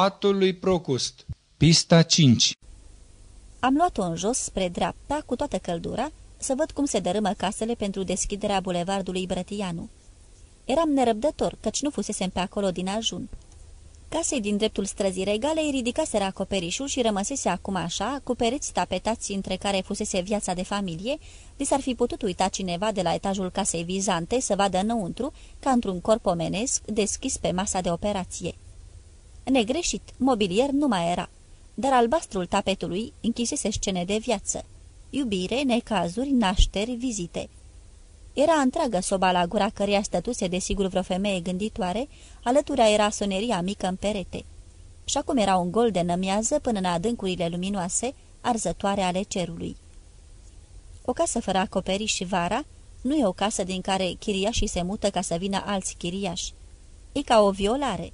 Patul lui Procust Pista 5 Am luat-o în jos spre dreapta, cu toată căldura, să văd cum se dărâmă casele pentru deschiderea bulevardului Brătianu. Eram nerăbdător, căci nu fusesem pe acolo din ajun. Casei din dreptul străzii regale îi ridicaseră acoperișul și rămăsese acum așa, cu pereți tapetați între care fusese viața de familie, de s-ar fi putut uita cineva de la etajul casei vizante să vadă înăuntru, ca într-un corp omenesc, deschis pe masa de operație. Negreșit, mobilier nu mai era, dar albastrul tapetului închisese scene de viață. Iubire, necazuri, nașteri, vizite. Era întreagă soba la gura căreia stătuse desigur vreo femeie gânditoare, alătura era soneria mică în perete. Și acum era un gol de nămiază până în adâncurile luminoase, arzătoare ale cerului. O casă fără acoperiș vara nu e o casă din care chiriașii se mută ca să vină alți chiriași. E ca o violare.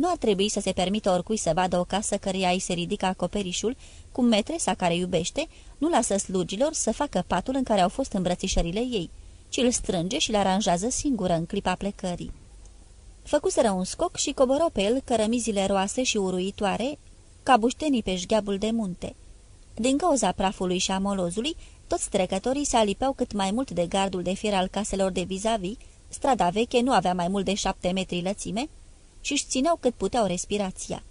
Nu ar trebui să se permită oricui să vadă o casă căreia îi se ridică acoperișul, cum metresa care iubește nu lasă slugilor să facă patul în care au fost îmbrățișările ei, ci îl strânge și îl aranjează singură în clipa plecării. Făcuseră un scoc și coborau pe el cărămizile roase și uruitoare, ca buștenii pe șgheabul de munte. Din cauza prafului și a molozului, toți trecătorii se alipeau cât mai mult de gardul de fier al caselor de vis-a-vis, strada veche nu avea mai mult de șapte metri lățime, și își țineau cât puteau respirația.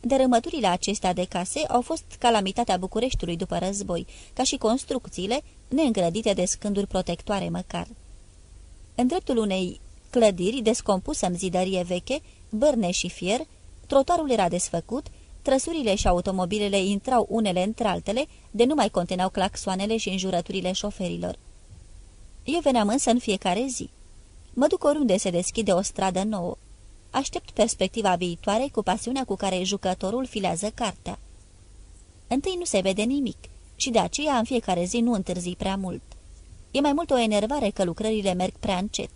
Dărâmăturile acestea de case au fost calamitatea Bucureștiului după război, ca și construcțiile, neîngrădite de scânduri protectoare măcar. În dreptul unei clădiri descompusă în zidărie veche, bărne și fier, trotuarul era desfăcut, trăsurile și automobilele intrau unele între altele, de nu mai conteneau claxoanele și înjurăturile șoferilor. Eu veneam însă în fiecare zi. Mă duc oriunde se deschide o stradă nouă. Aștept perspectiva viitoare cu pasiunea cu care jucătorul filează cartea. Întâi nu se vede nimic și de aceea în fiecare zi nu întârzi prea mult. E mai mult o enervare că lucrările merg prea încet.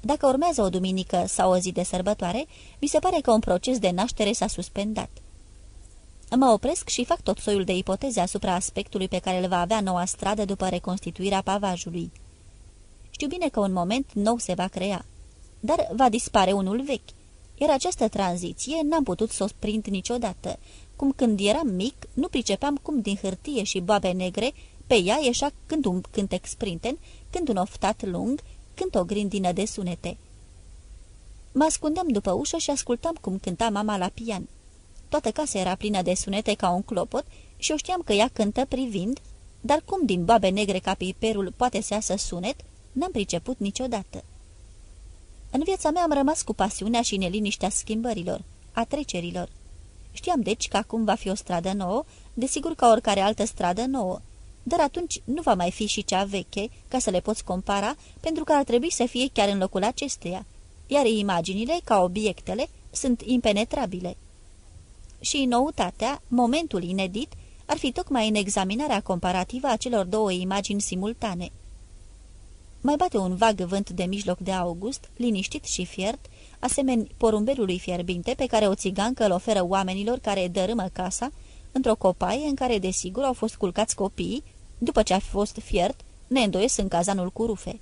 Dacă urmează o duminică sau o zi de sărbătoare, mi se pare că un proces de naștere s-a suspendat. Mă opresc și fac tot soiul de ipoteze asupra aspectului pe care îl va avea noua stradă după reconstituirea pavajului. Știu bine că un moment nou se va crea, dar va dispare unul vechi iar această tranziție n-am putut să o prind niciodată, cum când eram mic, nu pricepeam cum din hârtie și boabe negre pe ea ieșea când un cântec sprinten, când un oftat lung, când o grindină de sunete. Mă ascundeam după ușă și ascultam cum cânta mama la pian. Toată casa era plină de sunete ca un clopot și eu știam că ea cântă privind, dar cum din boabe negre ca piperul poate să iasă sunet, n-am priceput niciodată. În viața mea am rămas cu pasiunea și neliniștea schimbărilor, a trecerilor. Știam deci că acum va fi o stradă nouă, desigur ca oricare altă stradă nouă, dar atunci nu va mai fi și cea veche, ca să le poți compara, pentru că ar trebui să fie chiar în locul acesteia, iar imaginile, ca obiectele, sunt impenetrabile. Și noutatea, momentul inedit, ar fi tocmai în examinarea comparativă a celor două imagini simultane – mai bate un vag vânt de mijloc de august, liniștit și fiert, asemeni porumbelului fierbinte pe care o țigancă îl oferă oamenilor care dărâmă casa, într-o copaie în care desigur au fost culcați copiii, după ce a fost fiert, neîndoiesc în cazanul cu rufe.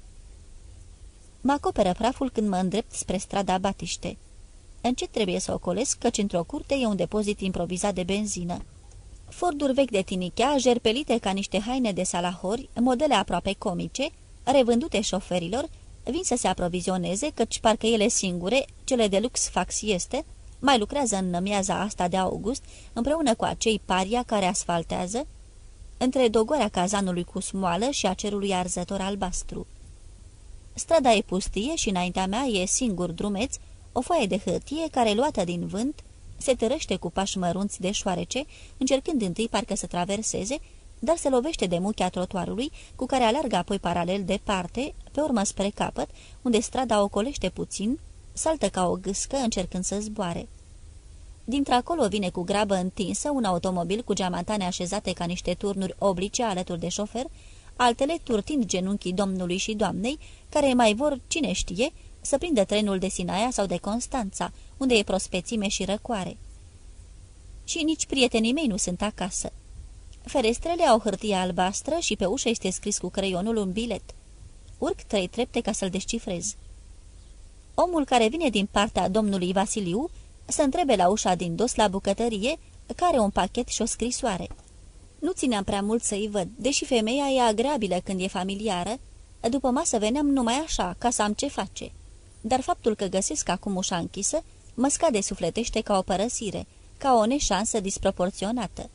Mă acoperă praful când mă îndrept spre strada Batiște. Încet trebuie să ocolesc, căci într-o curte e un depozit improvizat de benzină. Forduri vechi de tinichea, jerpelite ca niște haine de salahori, modele aproape comice, revândute șoferilor, vin să se aprovizioneze, căci parcă ele singure, cele de lux fax este, mai lucrează în nămiaza asta de august, împreună cu acei paria care asfaltează, între dogoarea cazanului cu smoală și a cerului arzător albastru. Strada e pustie și înaintea mea e singur drumeț, o foaie de hârtie care, luată din vânt, se tărăște cu pași mărunți de șoarece, încercând întâi parcă să traverseze, dar se lovește de muchea trotuarului, cu care alergă apoi paralel departe, pe urmă spre capăt, unde strada ocolește puțin, saltă ca o gâscă încercând să zboare. Dintr-acolo vine cu grabă întinsă un automobil cu geamantane așezate ca niște turnuri oblice alături de șofer, altele turtind genunchii domnului și doamnei, care mai vor, cine știe, să prindă trenul de Sinaia sau de Constanța, unde e prospețime și răcoare. Și nici prietenii mei nu sunt acasă. Ferestrele au hârtie albastră și pe ușă este scris cu creionul un bilet. Urc trei trepte ca să-l descifrez. Omul care vine din partea domnului Vasiliu să întrebe la ușa din dos la bucătărie care un pachet și o scrisoare. Nu țineam prea mult să-i văd, deși femeia e agreabilă când e familiară, după masă veneam numai așa, ca să am ce face. Dar faptul că găsesc acum ușa închisă, mă scade sufletește ca o părăsire, ca o neșansă disproporționată.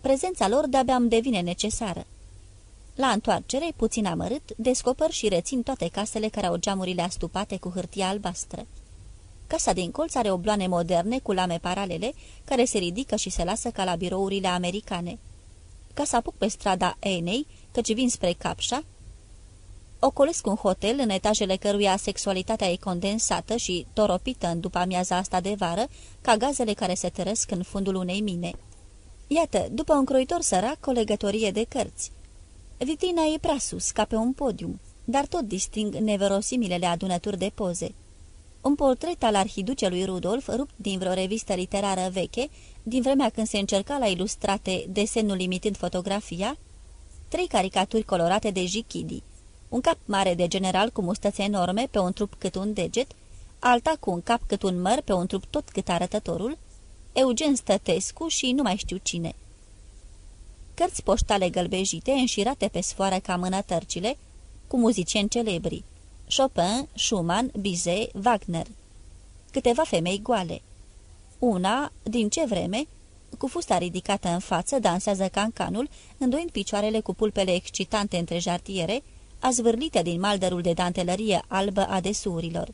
Prezența lor de-abia îmi devine necesară. La întoarcere, puțin amărât, descoper și rețin toate casele care au geamurile astupate cu hârtie albastră. Casa din colț are obloane moderne cu lame paralele, care se ridică și se lasă ca la birourile americane. Ca să apuc pe strada Enei, căci vin spre Capșa, ocolesc un hotel în etajele căruia sexualitatea e condensată și toropită în după amiaza asta de vară, ca gazele care se tărăsc în fundul unei mine. Iată, după un croitor sărac, o legătorie de cărți. Vitrina e prea sus, ca pe un podium, dar tot disting neverosimilele adunături de poze. Un portret al arhiducelui Rudolf, rupt din vreo revistă literară veche, din vremea când se încerca la ilustrate desenul imitând fotografia, trei caricaturi colorate de Jichidi, un cap mare de general cu mustăți enorme pe un trup cât un deget, alta cu un cap cât un măr pe un trup tot cât arătătorul, Eugen Stătescu și nu mai știu cine. Cărți poștale gălbejite, înșirate pe sfoară ca mânătărcile, cu muzicieni celebri, Chopin, Schumann, Bizet, Wagner. Câteva femei goale. Una, din ce vreme, cu fusta ridicată în față, dansează cancanul, îndoind picioarele cu pulpele excitante între jartiere, azvârlite din maldărul de dantelărie albă a desurilor.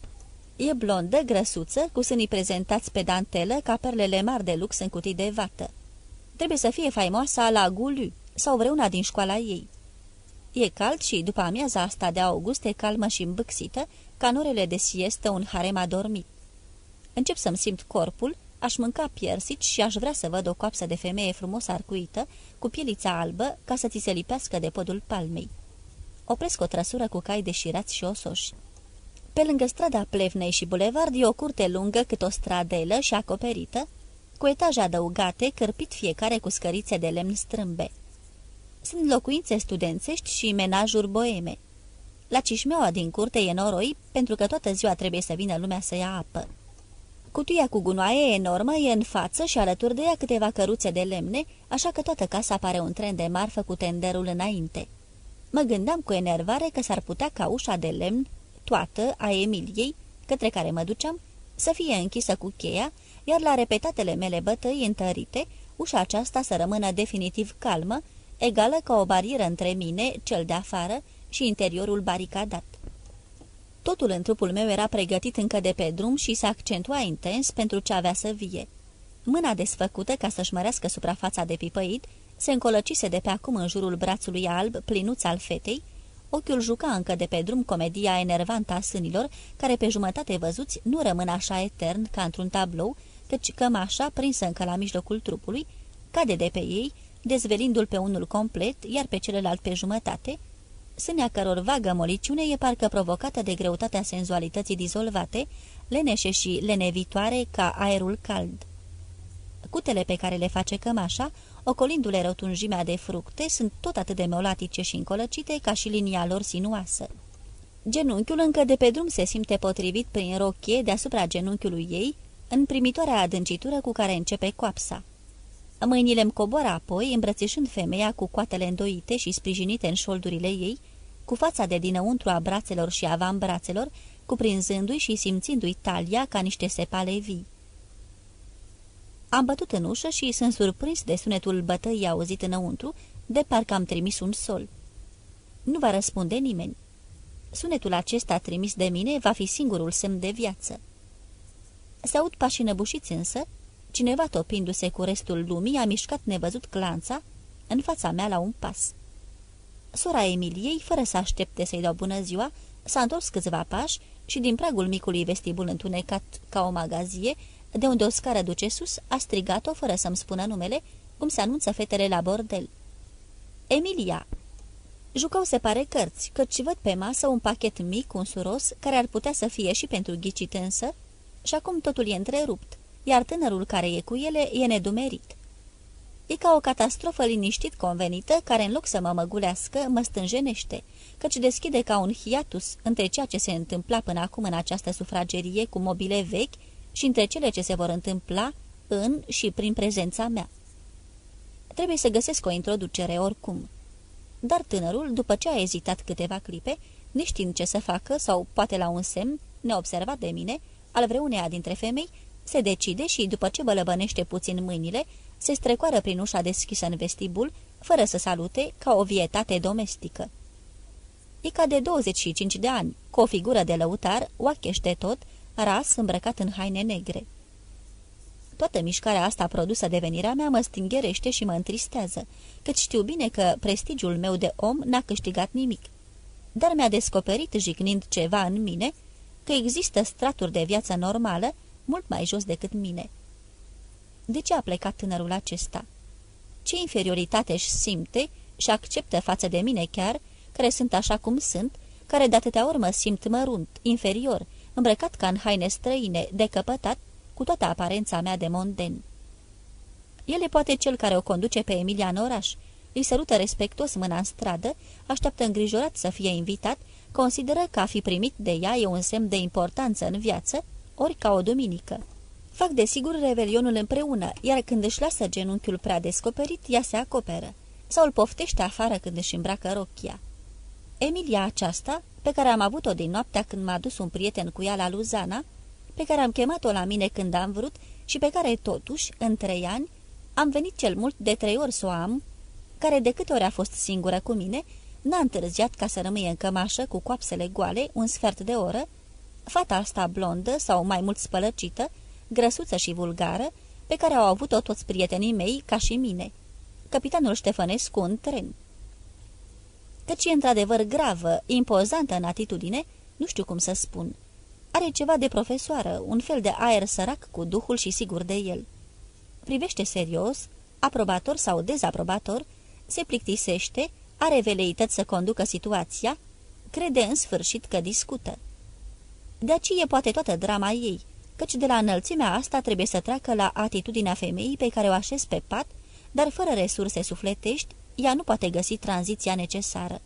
E blondă, grăsuță, cu sânii prezentați pe dantelă ca perlele mari de lux în cutii de vată. Trebuie să fie faimoasă la Gulu sau vreuna din școala ei. E cald și, după amiaza asta de august, e calmă și îmbâxită, ca norele de siestă un harem adormit. Încep să-mi simt corpul, aș mânca piersici și aș vrea să văd o coapsă de femeie frumos arcuită, cu pielița albă, ca să ți se lipească de podul palmei. Opresc o trăsură cu cai deșirați și osoși. Pe lângă strada Plevnei și bulevard e o curte lungă cât o stradelă și acoperită, cu etaje adăugate, cărpit fiecare cu scărițe de lemn strâmbe. Sunt locuințe studențești și menajuri boeme. La cișmeaua din curte e noroi, pentru că toată ziua trebuie să vină lumea să ia apă. Cutia cu gunoaie enormă e în față și alături de ea câteva căruțe de lemne, așa că toată casa pare un tren de marfă cu tenderul înainte. Mă gândeam cu enervare că s-ar putea ca ușa de lemn, toată, a Emiliei, către care mă duceam, să fie închisă cu cheia, iar la repetatele mele bătăi întărite, ușa aceasta să rămână definitiv calmă, egală ca o barieră între mine, cel de afară, și interiorul baricadat. Totul în trupul meu era pregătit încă de pe drum și se accentua intens pentru ce avea să vie. Mâna desfăcută ca să-și mărească suprafața de pipăit, se încolăcise de pe acum în jurul brațului alb, plinuț al fetei, ochiul juca încă de pe drum comedia enervantă a sânilor, care pe jumătate văzuți nu rămân așa etern ca într-un tablou, căci cămașa, prinsă încă la mijlocul trupului, cade de pe ei, dezvelindu-l pe unul complet, iar pe celălalt pe jumătate, sânea căror vagă moliciune e parcă provocată de greutatea senzualității dizolvate, leneșe și lenevitoare ca aerul cald. Cutele pe care le face cămașa, ocolindu-le rotunjimea de fructe, sunt tot atât de meolatice și încolăcite ca și linia lor sinuoasă. Genunchiul încă de pe drum se simte potrivit prin rochie deasupra genunchiului ei, în primitoarea adâncitură cu care începe coapsa. Mâinile îmi coboară apoi, îmbrățișând femeia cu coatele îndoite și sprijinite în șoldurile ei, cu fața de dinăuntru a brațelor și avambrațelor, cuprinzându-i și simțindu-i talia ca niște sepale vii. Am bătut în ușă și sunt surprins de sunetul bătăii auzit înăuntru, de parcă am trimis un sol. Nu va răspunde nimeni. Sunetul acesta trimis de mine va fi singurul semn de viață. Se aud pași înăbușiți însă, cineva topindu-se cu restul lumii a mișcat nevăzut clanța în fața mea la un pas. Sora Emiliei, fără să aștepte să-i dau bună ziua, s-a întors câțiva pași și din pragul micului vestibul întunecat ca o magazie, de unde o scară duce sus, a strigat-o fără să-mi spună numele, cum se anunță fetele la bordel. Emilia! Jucau se pare cărți, căci văd pe masă un pachet mic, un suros, care ar putea să fie și pentru ghicit însă, și acum totul e întrerupt, iar tânărul care e cu ele e nedumerit. E ca o catastrofă liniștit convenită, care în loc să mă măgulească, mă stânjenește, căci deschide ca un hiatus între ceea ce se întâmpla până acum în această sufragerie cu mobile vechi și între cele ce se vor întâmpla în și prin prezența mea. Trebuie să găsesc o introducere oricum. Dar tânărul, după ce a ezitat câteva clipe, neștiind ce să facă sau poate la un semn, neobservat de mine, al vreuneia dintre femei, se decide și, după ce bălăbănește puțin mâinile, se strecoară prin ușa deschisă în vestibul, fără să salute, ca o vietate domestică. E ca de 25 de ani, cu o figură de lăutar, oacheș de tot, ras îmbrăcat în haine negre. Toată mișcarea asta produsă de venirea mea mă stingherește și mă întristează, căci știu bine că prestigiul meu de om n-a câștigat nimic. Dar mi-a descoperit, jignind ceva în mine, că există straturi de viață normală mult mai jos decât mine. De ce a plecat tânărul acesta? Ce inferioritate își simte și acceptă față de mine chiar, care sunt așa cum sunt, care de atâtea ori mă simt mărunt, inferior, îmbrăcat ca în haine străine, decăpătat, cu toată aparența mea de monden. El e poate cel care o conduce pe Emilia în oraș, îi sărută respectos mâna în stradă, așteaptă îngrijorat să fie invitat, consideră că a fi primit de ea e un semn de importanță în viață, ori ca o duminică. Fac desigur revelionul împreună, iar când își lasă genunchiul prea descoperit, ea se acoperă. Sau îl poftește afară când își îmbracă rochia. Emilia aceasta, pe care am avut-o din noaptea când m-a dus un prieten cu ea la Luzana, pe care am chemat-o la mine când am vrut și pe care, totuși, în trei ani, am venit cel mult de trei ori să o am, care de câte ori a fost singură cu mine, n-a întârziat ca să rămâie în cămașă cu coapsele goale un sfert de oră, fata asta blondă sau mai mult spălăcită, grăsuță și vulgară, pe care au avut-o toți prietenii mei, ca și mine. Capitanul Ștefănescu în tren. Căci e într-adevăr gravă, impozantă în atitudine, nu știu cum să spun. Are ceva de profesoară, un fel de aer sărac cu duhul și sigur de el. Privește serios, aprobator sau dezaprobator, se plictisește, are veleități să conducă situația, crede în sfârșit că discută. De aici e poate toată drama ei, căci de la înălțimea asta trebuie să treacă la atitudinea femeii pe care o așez pe pat, dar fără resurse sufletești, ea nu poate găsi tranziția necesară.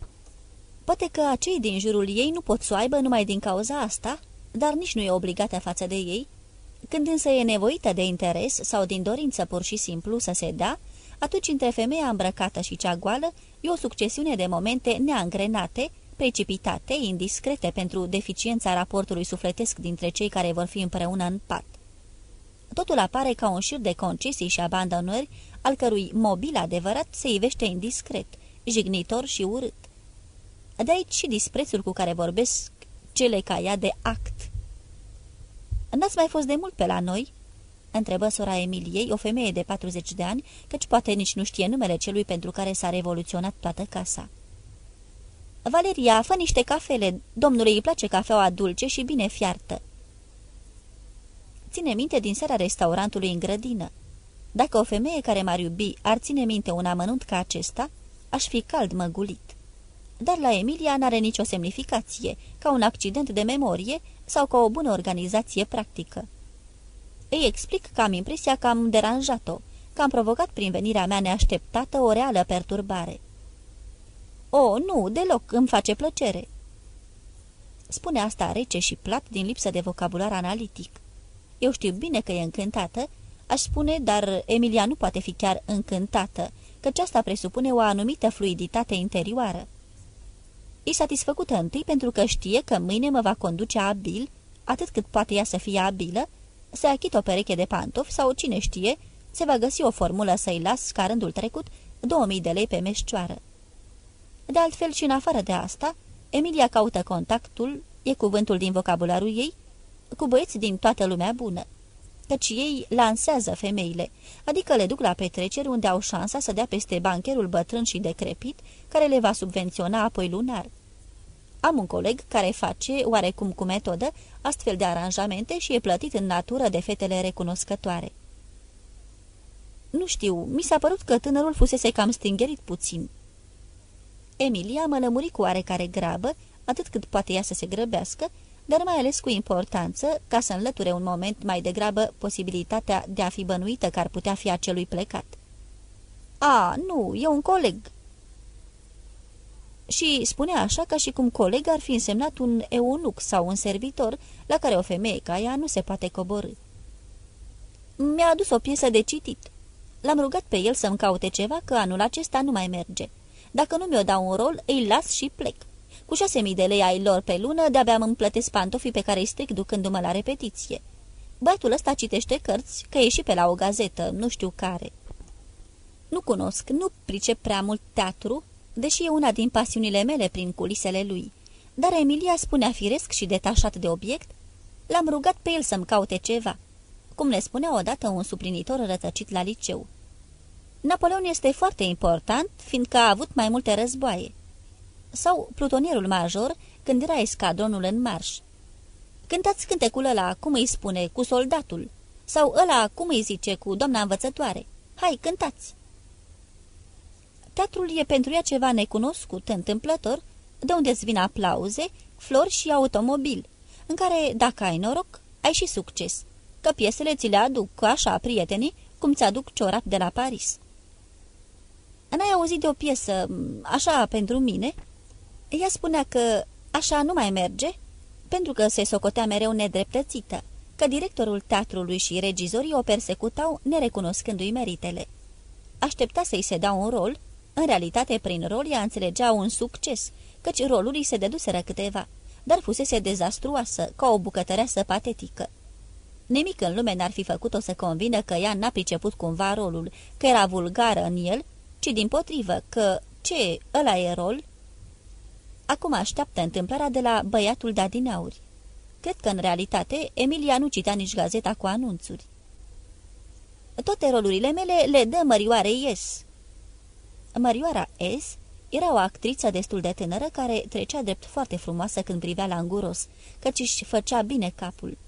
Poate că acei din jurul ei nu pot să o aibă numai din cauza asta, dar nici nu e obligată față de ei, când însă e nevoită de interes sau din dorință pur și simplu să se dea, atunci între femeia îmbrăcată și cea goală e o succesiune de momente neangrenate, precipitate, indiscrete pentru deficiența raportului sufletesc dintre cei care vor fi împreună în pat. Totul apare ca un șir de concesii și abandonări, al cărui mobil adevărat se ivește indiscret, jignitor și urât. De aici și disprețul cu care vorbesc cele ca ea de act. N-ați mai fost de mult pe la noi?" întrebă sora Emiliei, o femeie de 40 de ani, căci poate nici nu știe numele celui pentru care s-a revoluționat toată casa. Valeria, fă niște cafele. Domnului îi place cafeaua dulce și bine fiartă." Ține minte din seara restaurantului în grădină. Dacă o femeie care m-ar iubi ar ține minte un amănunt ca acesta, aș fi cald măgulit. Dar la Emilia n-are nicio semnificație, ca un accident de memorie sau ca o bună organizație practică. Îi explic că am impresia că am deranjat-o, că am provocat prin venirea mea neașteptată o reală perturbare. O, nu, deloc, îmi face plăcere." Spune asta rece și plat din lipsă de vocabular analitic. Eu știu bine că e încântată, aș spune, dar Emilia nu poate fi chiar încântată, căci asta presupune o anumită fluiditate interioară. E satisfăcută întâi pentru că știe că mâine mă va conduce abil, atât cât poate ea să fie abilă, să achit o pereche de pantofi sau, cine știe, se va găsi o formulă să-i las, ca rândul trecut, 2000 de lei pe meșcioară. De altfel și în afară de asta, Emilia caută contactul, e cuvântul din vocabularul ei, cu băieți din toată lumea bună, căci ei lansează femeile, adică le duc la petreceri unde au șansa să dea peste bancherul bătrân și decrepit, care le va subvenționa apoi lunar. Am un coleg care face, oarecum cu metodă, astfel de aranjamente și e plătit în natură de fetele recunoscătoare. Nu știu, mi s-a părut că tânărul fusese cam stingerit puțin. Emilia mă lămuri cu oarecare grabă, atât cât poate ea să se grăbească, dar mai ales cu importanță, ca să înlăture un moment mai degrabă posibilitatea de a fi bănuită că ar putea fi acelui plecat. A, nu, e un coleg." Și spunea așa ca și cum coleg ar fi însemnat un eunuc sau un servitor la care o femeie ca ea nu se poate coborâ. Mi-a adus o piesă de citit. L-am rugat pe el să-mi caute ceva, că anul acesta nu mai merge. Dacă nu mi-o dau un rol, îi las și plec. Cu șase mii de lei ai lor pe lună, de-abia îmi plătesc pantofii pe care îi stric ducându-mă la repetiție. Băiatul ăsta citește cărți, că e și pe la o gazetă, nu știu care. Nu cunosc, nu pricep prea mult teatru, deși e una din pasiunile mele prin culisele lui. Dar Emilia spunea firesc și detașat de obiect, l-am rugat pe el să-mi caute ceva, cum ne spunea odată un suplinitor rătăcit la liceu. Napoleon este foarte important, fiindcă a avut mai multe războaie. Sau plutonierul major, când era escadronul în marș. Cântați cântecul ăla, cum îi spune, cu soldatul. Sau ăla, cum îi zice, cu doamna învățătoare. Hai, cântați! Teatrul e pentru ea ceva necunoscut, întâmplător, de unde-ți vin aplauze, flori și automobil, în care, dacă ai noroc, ai și succes, că piesele ți le aduc așa prietenii, cum ți-aduc ciorap de la Paris. N-ai auzit de o piesă, așa, pentru mine?" Ea spunea că așa nu mai merge, pentru că se socotea mereu nedreptățită, că directorul teatrului și regizorii o persecutau nerecunoscându-i meritele. Aștepta să-i se dea un rol, în realitate prin rol ea înțelegea un succes, căci rolul îi se deduseră câteva, dar fusese dezastruoasă, ca o bucătăreasă patetică. Nimic în lume n-ar fi făcut-o să convină că ea n-a priceput cumva rolul, că era vulgară în el, ci din potrivă că, ce, ăla e rol, Acum așteaptă întâmplarea de la băiatul Dadineauri. Cred că, în realitate, Emilia nu cita nici gazeta cu anunțuri. Toate rolurile mele le dă Mărioare Ies. Mărioara S. era o actriță destul de tânără care trecea drept foarte frumoasă când privea la înguros, căci își făcea bine capul.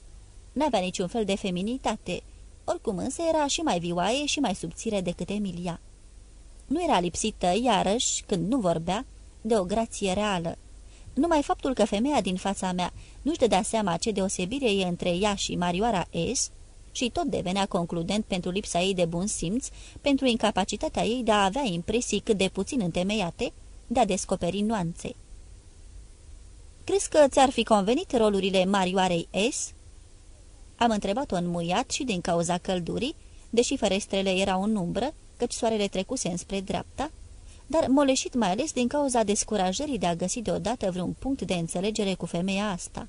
N-avea niciun fel de feminitate, oricum însă era și mai vioaie și mai subțire decât Emilia. Nu era lipsită, iarăși, când nu vorbea, de o grație reală. Numai faptul că femeia din fața mea nu-și dădea seama ce deosebire e între ea și Marioara S. și tot devenea concludent pentru lipsa ei de bun simț, pentru incapacitatea ei de a avea impresii cât de puțin întemeiate, de a descoperi nuanțe. Crezi că ți-ar fi convenit rolurile Marioarei S?" Am întrebat-o înmuiat și din cauza căldurii, deși ferestrele erau în umbră, căci soarele trecuse înspre dreapta, dar moleșit mai ales din cauza descurajării de a găsi deodată vreun punct de înțelegere cu femeia asta.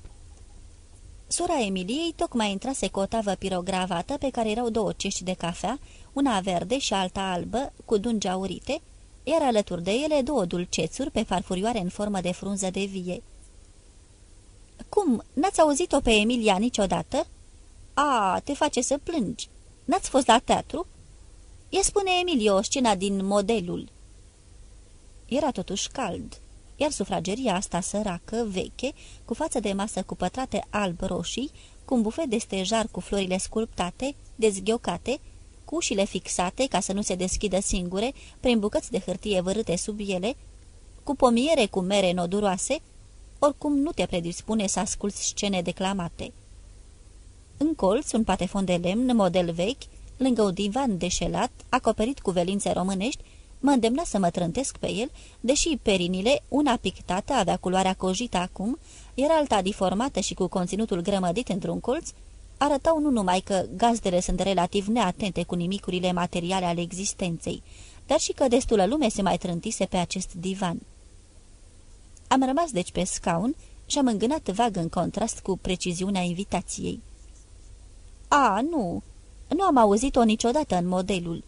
Sora Emiliei tocmai intrase cu o tavă pirogravată pe care erau două cești de cafea, una verde și alta albă, cu dungi aurite, iar alături de ele două dulcețuri pe farfurioare în formă de frunză de vie. Cum, n-ați auzit-o pe Emilia niciodată?" A, te face să plângi. N-ați fost la teatru?" Ea spune Emilia o scenă din modelul." Era totuși cald, iar sufrageria asta săracă, veche, cu față de masă cu pătrate alb-roșii, cu un bufet de stejar cu florile sculptate, dezghiocate, cu ușile fixate ca să nu se deschidă singure, prin bucăți de hârtie vărâte sub ele, cu pomiere cu mere noduroase, oricum nu te predispune să asculți scene declamate. În colț, un patefon de lemn, model vechi, lângă un divan deșelat, acoperit cu velințe românești, mă îndemna să mă trântesc pe el, deși perinile, una pictată, avea culoarea cojită acum, era alta deformată și cu conținutul grămădit într-un colț, arătau nu numai că gazdele sunt relativ neatente cu nimicurile materiale ale existenței, dar și că destulă lume se mai trântise pe acest divan. Am rămas deci pe scaun și am îngânat vag în contrast cu preciziunea invitației. A, nu, nu am auzit-o niciodată în modelul.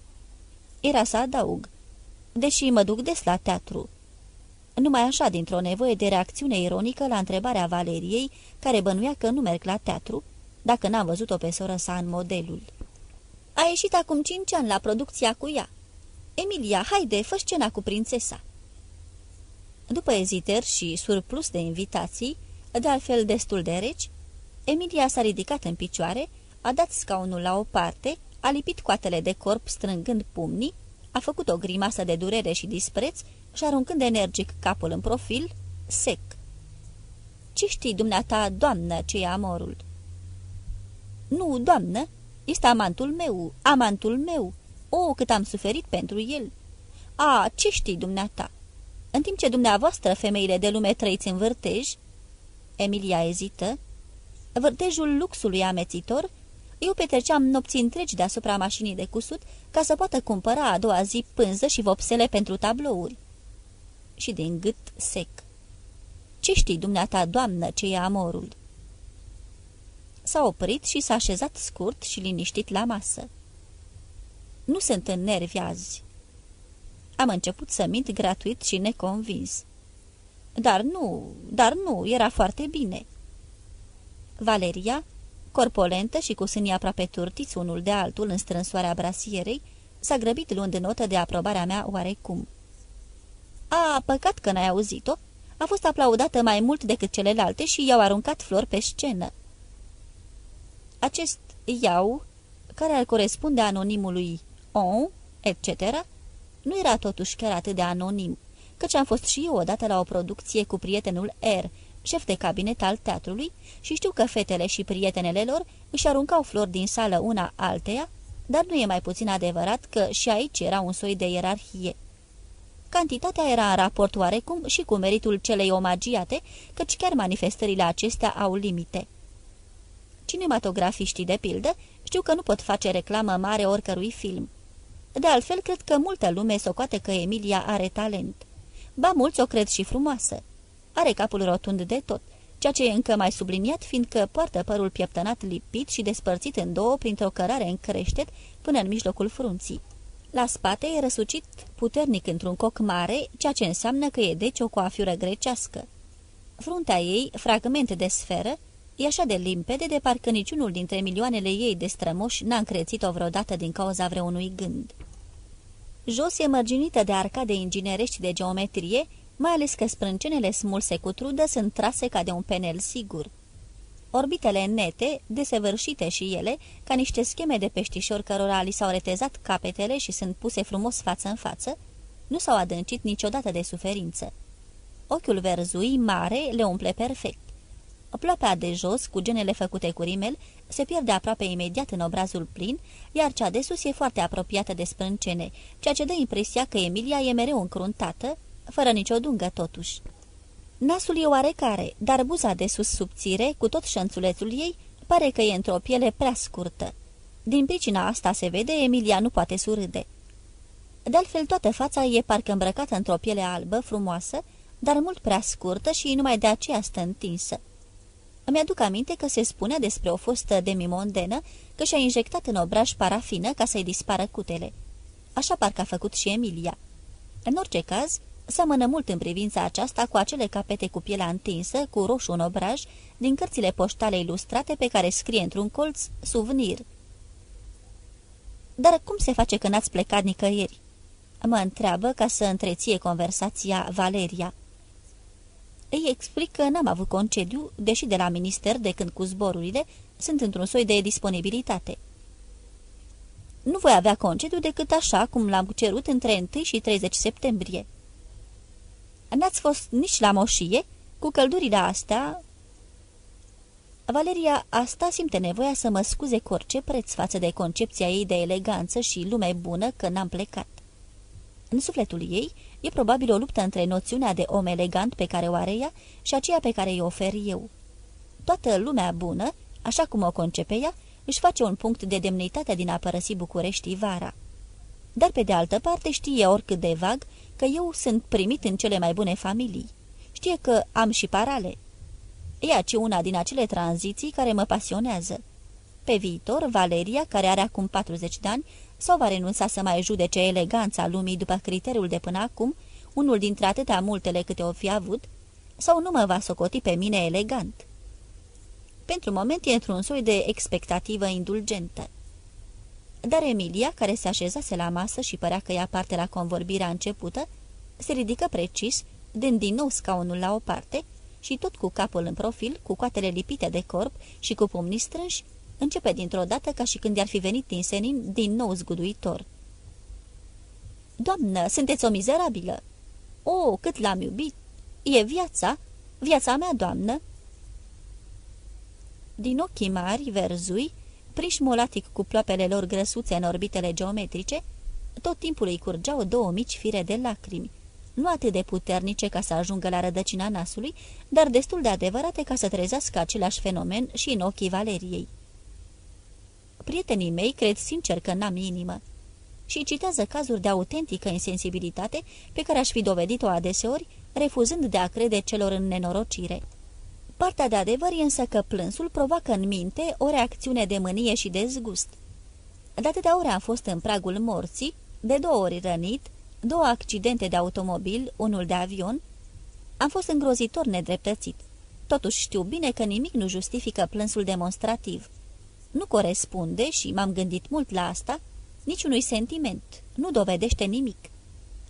Era să adaug deși mă duc des la teatru. Numai așa, dintr-o nevoie de reacțiune ironică la întrebarea Valeriei, care bănuia că nu merg la teatru, dacă n-am văzut-o pe soră sa în modelul. A ieșit acum cinci ani la producția cu ea. Emilia, haide, fă scena cu prințesa. După ezitări și surplus de invitații, de altfel destul de reci, Emilia s-a ridicat în picioare, a dat scaunul la o parte, a lipit coatele de corp strângând pumnii a făcut o grimasă de durere și dispreț și aruncând energic capul în profil, sec. Ce știi, dumneata, doamnă, ce e amorul?" Nu, doamnă, este amantul meu, amantul meu. O, cât am suferit pentru el!" A, ce știi, dumneata?" În timp ce dumneavoastră, femeile de lume, trăiți în vârtej?" Emilia ezită. Vârtejul luxului amețitor Eu petreceam nopți întregi deasupra mașinii de cusut ca să poată cumpăra a doua zi pânză și vopsele pentru tablouri. Și din gât sec. Ce știi, dumneata, doamnă, ce e amorul?" S-a oprit și s-a așezat scurt și liniștit la masă. Nu sunt în nervi azi." Am început să mint gratuit și neconvins. Dar nu, dar nu, era foarte bine." Valeria, corpolentă și cu sânii aproape turtiți unul de altul în strânsoarea brasierei, s-a grăbit luând notă de aprobarea mea oarecum. A, păcat că n-ai auzit-o. A fost aplaudată mai mult decât celelalte și i-au aruncat flori pe scenă. Acest iau, care ar corespunde anonimului on, etc., nu era totuși chiar atât de anonim, căci am fost și eu odată la o producție cu prietenul R, șef de cabinet al teatrului, și știu că fetele și prietenele lor își aruncau flori din sală una alteia, dar nu e mai puțin adevărat că și aici era un soi de ierarhie. Cantitatea era în raport oarecum și cu meritul celei omagiate, căci chiar manifestările acestea au limite. Cinematografiștii, de pildă, știu că nu pot face reclamă mare oricărui film. De altfel, cred că multă lume socoate că Emilia are talent. Ba, mulți o cred și frumoasă. Are capul rotund de tot, ceea ce e încă mai subliniat fiindcă poartă părul pieptănat lipit și despărțit în două printr-o cărare în creștet până în mijlocul frunții. La spate e răsucit puternic într-un coc mare, ceea ce înseamnă că e deci o coafiură grecească. Fruntea ei, fragment de sferă, e așa de limpede de parcă niciunul dintre milioanele ei de strămoși n-a încrețit-o vreodată din cauza vreunui gând. Jos e mărginită de arcade inginerești de geometrie, mai ales că sprâncenele smulse cu trudă sunt trase ca de un penel sigur. Orbitele nete, desăvârșite și ele, ca niște scheme de peștișori cărora li s-au retezat capetele și sunt puse frumos față în față, nu s-au adâncit niciodată de suferință. Ochiul verzui, mare, le umple perfect. Ploapea de jos, cu genele făcute cu rimel, se pierde aproape imediat în obrazul plin, iar cea de sus e foarte apropiată de sprâncene, ceea ce dă impresia că Emilia e mereu încruntată, fără nicio dungă totuși. Nasul e oarecare, dar buza de sus subțire, cu tot șănțulețul ei, pare că e într-o piele prea scurtă. Din pricina asta se vede, Emilia nu poate surâde. De altfel, toată fața e parcă îmbrăcată într-o piele albă, frumoasă, dar mult prea scurtă și numai de aceea stă întinsă. Îmi aduc aminte că se spunea despre o fostă demimondenă că și-a injectat în obraj parafină ca să-i dispară cutele. Așa parcă a făcut și Emilia. În orice caz, seamănă mult în privința aceasta cu acele capete cu pielea întinsă, cu roșu în obraj, din cărțile poștale ilustrate pe care scrie într-un colț suvenir. Dar cum se face că n-ați plecat nicăieri?" mă întreabă ca să întreție conversația Valeria. Îi explic că n-am avut concediu, deși de la minister, de când cu zborurile, sunt într-un soi de disponibilitate. Nu voi avea concediu decât așa cum l-am cerut între 1 și 30 septembrie. N-ați fost nici la moșie? Cu căldurile astea... Valeria asta simte nevoia să mă scuze cu orice preț față de concepția ei de eleganță și lume bună că n-am plecat. În sufletul ei e probabil o luptă între noțiunea de om elegant pe care o are ea și aceea pe care îi ofer eu. Toată lumea bună, așa cum o concepe ea, își face un punct de demnitate din a părăsi București vara. Dar pe de altă parte știe oricât de vag că eu sunt primit în cele mai bune familii. Știe că am și parale. E aici una din acele tranziții care mă pasionează. Pe viitor, Valeria, care are acum 40 de ani, sau va renunța să mai judece eleganța lumii după criteriul de până acum, unul dintre atâtea multele câte o fi avut, sau nu mă va socoti pe mine elegant. Pentru moment e într-un soi de expectativă indulgentă. Dar Emilia, care se așezase la masă și părea că ia parte la convorbirea începută, se ridică precis, dând din nou scaunul la o parte și tot cu capul în profil, cu coatele lipite de corp și cu pumnii strânși, începe dintr-o dată ca și când i-ar fi venit din senin din nou zguduitor. Doamnă, sunteți o mizerabilă!" O, cât l-am iubit! E viața? Viața mea, doamnă!" Din ochii mari, verzui, prinși molatic cu ploapele lor grăsuțe în orbitele geometrice, tot timpul îi curgeau două mici fire de lacrimi, nu atât de puternice ca să ajungă la rădăcina nasului, dar destul de adevărate ca să trezească același fenomen și în ochii Valeriei. Prietenii mei cred sincer că n-am inimă. Și citează cazuri de autentică insensibilitate pe care aș fi dovedit-o adeseori, refuzând de a crede celor în nenorocire. Partea de adevăr e însă că plânsul provoacă în minte o reacțiune de mânie și de zgust. De atâtea ori am fost în pragul morții, de două ori rănit, două accidente de automobil, unul de avion, am fost îngrozitor nedreptățit. Totuși știu bine că nimic nu justifică plânsul demonstrativ. Nu corespunde, și m-am gândit mult la asta, niciunui sentiment, nu dovedește nimic.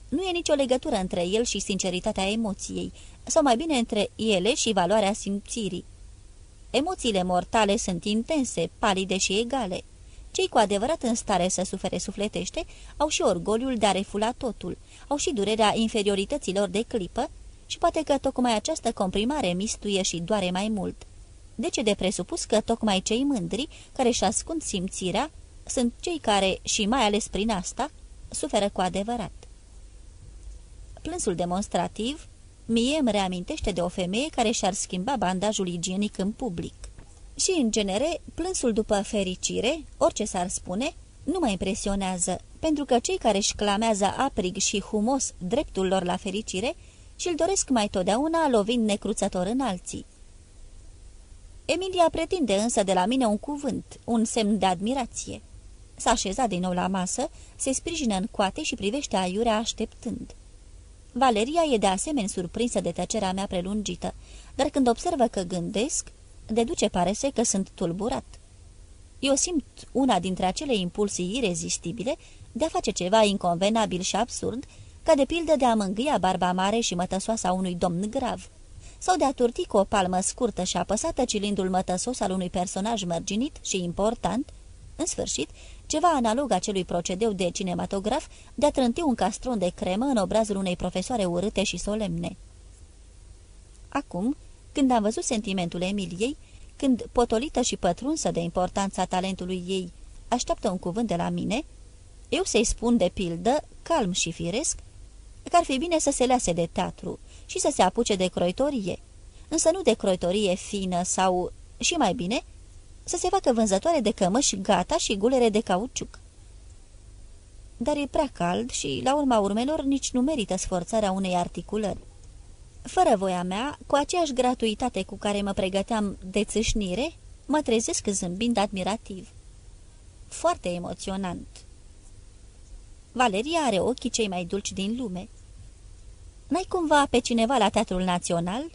Nu e nicio legătură între el și sinceritatea emoției, sau mai bine între ele și valoarea simțirii. Emoțiile mortale sunt intense, palide și egale. Cei cu adevărat în stare să sufere sufletește au și orgoliul de a refula totul, au și durerea inferiorităților de clipă și poate că tocmai această comprimare mistuie și doare mai mult. De ce de presupus că tocmai cei mândri, care își ascund simțirea, sunt cei care, și mai ales prin asta, suferă cu adevărat. Plânsul demonstrativ mie îmi reamintește de o femeie care și-ar schimba bandajul igienic în public. Și, în genere, plânsul după fericire, orice s-ar spune, nu mă impresionează, pentru că cei care își clamează aprig și humos dreptul lor la fericire și-l doresc mai totdeauna lovind necruțător în alții. Emilia pretinde însă de la mine un cuvânt, un semn de admirație. S-a așezat din nou la masă, se sprijină în coate și privește aiurea așteptând. Valeria e de asemenea surprinsă de tăcerea mea prelungită, dar când observă că gândesc, deduce pare să că sunt tulburat. Eu simt una dintre acele impulsii irezistibile de a face ceva inconvenabil și absurd, ca de pildă de a mângâia barba mare și mătăsoasa unui domn grav, sau de a turti cu o palmă scurtă și apăsată cilindrul mătăsos al unui personaj mărginit și important, în sfârșit, ceva analog acelui procedeu de cinematograf de a trânti un castron de cremă în obrazul unei profesoare urâte și solemne. Acum, când am văzut sentimentul Emiliei, când, potolită și pătrunsă de importanța talentului ei, așteaptă un cuvânt de la mine, eu să-i spun de pildă, calm și firesc, că ar fi bine să se lase de teatru și să se apuce de croitorie, însă nu de croitorie fină sau, și mai bine, să se facă vânzătoare de cămăși gata și gulere de cauciuc. Dar e prea cald și, la urma urmelor, nici nu merită sforțarea unei articulări. Fără voia mea, cu aceeași gratuitate cu care mă pregăteam de țâșnire, mă trezesc zâmbind admirativ. Foarte emoționant. Valeria are ochii cei mai dulci din lume. N-ai cumva pe cineva la Teatrul Național?"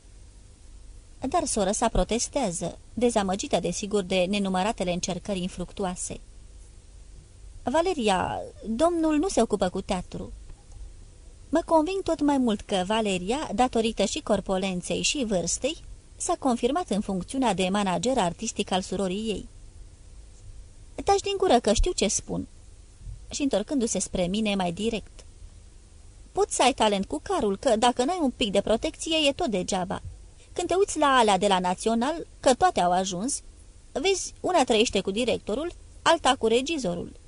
Dar soră sa protestează, dezamăgită desigur de nenumăratele încercări infructuoase. Valeria, domnul nu se ocupă cu teatru." Mă conving tot mai mult că Valeria, datorită și corpolenței și vârstei, s-a confirmat în funcțiunea de manager artistic al surorii ei. Taci din gură că știu ce spun." Și întorcându-se spre mine mai direct. Poți să ai talent cu carul, că dacă n-ai un pic de protecție, e tot degeaba. Când te uiți la alea de la național, că toate au ajuns, vezi, una trăiește cu directorul, alta cu regizorul.